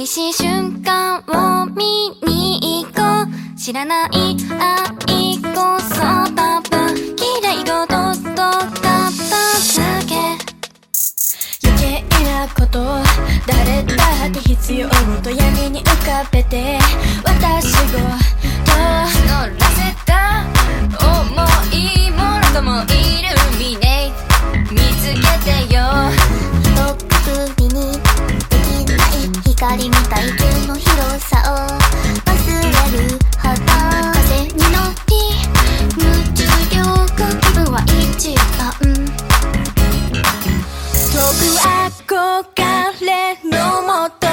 美味しい瞬間を見に行こう。知らない愛こそ多分綺麗事とった。だけ余計なこと誰だって必要と闇に浮かべて。ない光みたい手の広さを忘れるほど風に乗り無重力気分は一番遠く憧れのもと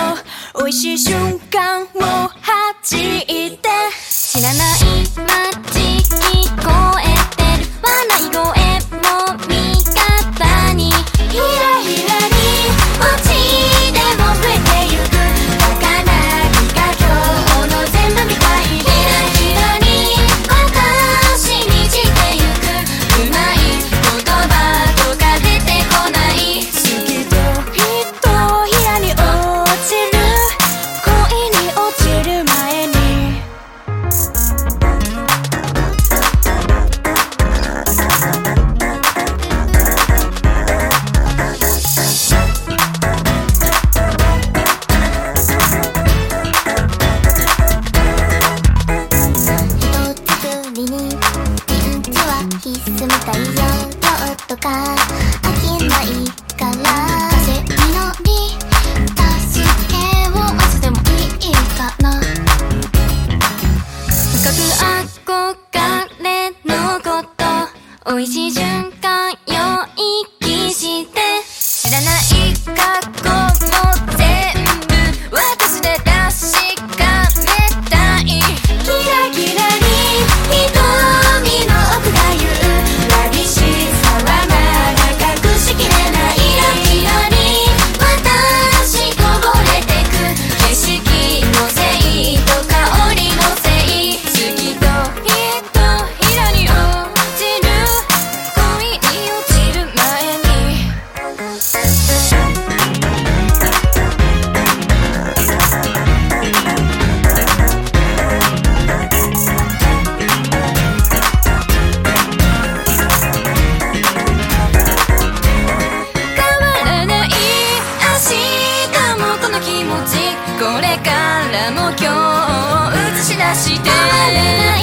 美味しい瞬間を弾いて。知らないとか飽きないから風に乗り助けを待つでもいいかな。深く憧れのこと美味しい瞬間よこれからも今日を映し出して